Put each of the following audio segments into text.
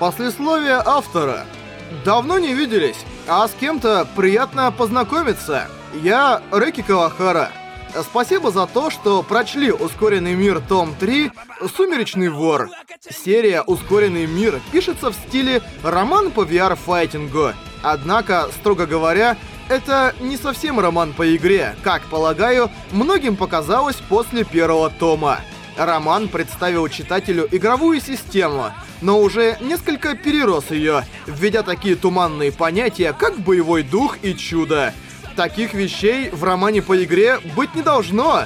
Послесловие автора. Давно не виделись, а с кем-то приятно познакомиться. Я Рэки Кавахара. Спасибо за то, что прочли «Ускоренный мир. Том 3. Сумеречный вор». Серия «Ускоренный мир» пишется в стиле роман по VR-файтингу. Однако, строго говоря, это не совсем роман по игре, как, полагаю, многим показалось после первого тома. Роман представил читателю игровую систему — но уже несколько перерос ее, введя такие туманные понятия, как боевой дух и чудо. Таких вещей в романе по игре быть не должно.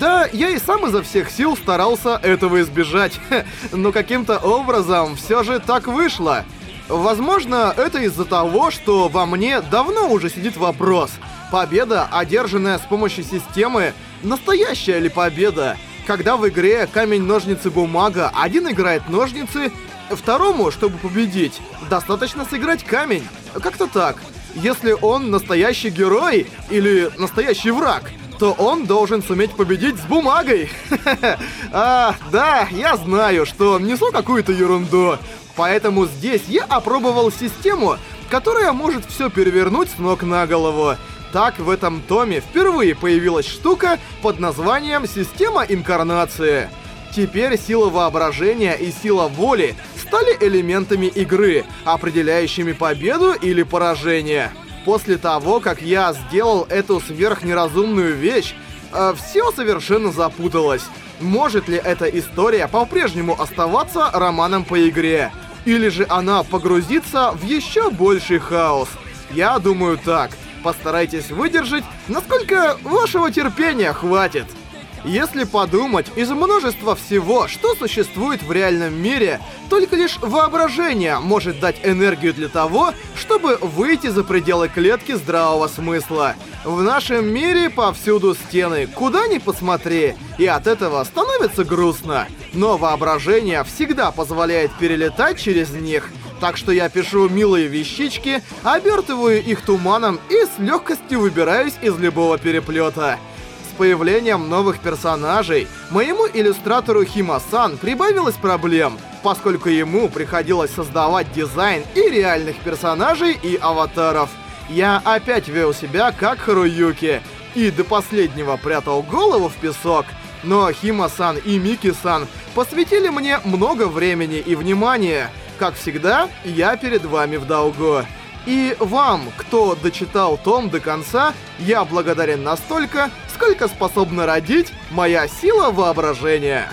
Да, я и сам изо всех сил старался этого избежать, но каким-то образом все же так вышло. Возможно, это из-за того, что во мне давно уже сидит вопрос. Победа, одержанная с помощью системы, настоящая ли победа? Когда в игре камень-ножницы-бумага, один играет ножницы, Второму, чтобы победить, достаточно сыграть камень. Как-то так. Если он настоящий герой или настоящий враг, то он должен суметь победить с бумагой. А, да, я знаю, что несу какую-то ерунду. Поэтому здесь я опробовал систему, которая может все перевернуть с ног на голову. Так в этом томе впервые появилась штука под названием «Система инкарнации». Теперь сила воображения и сила воли стали элементами игры, определяющими победу или поражение. После того, как я сделал эту сверхнеразумную вещь, э, все совершенно запуталось. Может ли эта история по-прежнему оставаться романом по игре? Или же она погрузится в еще больший хаос? Я думаю так. Постарайтесь выдержать, насколько вашего терпения хватит. Если подумать, из множества всего, что существует в реальном мире, только лишь воображение может дать энергию для того, чтобы выйти за пределы клетки здравого смысла. В нашем мире повсюду стены, куда ни посмотри, и от этого становится грустно. Но воображение всегда позволяет перелетать через них – так что я пишу милые вещички, обертываю их туманом и с легкостью выбираюсь из любого переплета появлением новых персонажей моему иллюстратору Химасан прибавилось проблем, поскольку ему приходилось создавать дизайн и реальных персонажей и аватаров. Я опять вел себя как Харуюки и до последнего прятал голову в песок. Но Хима-сан и Мики-сан посвятили мне много времени и внимания. Как всегда, я перед вами в долгу. И вам, кто дочитал том до конца, я благодарен настолько, сколько способна родить моя сила воображения.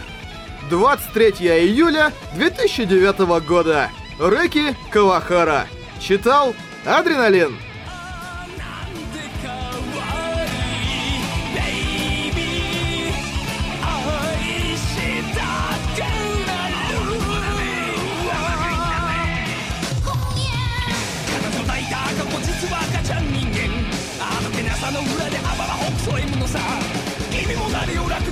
23 июля 2009 года. Рэки Кавахара. Читал Адреналин. Chewbacca. の裏で暴れ北斎ものさ君もなを楽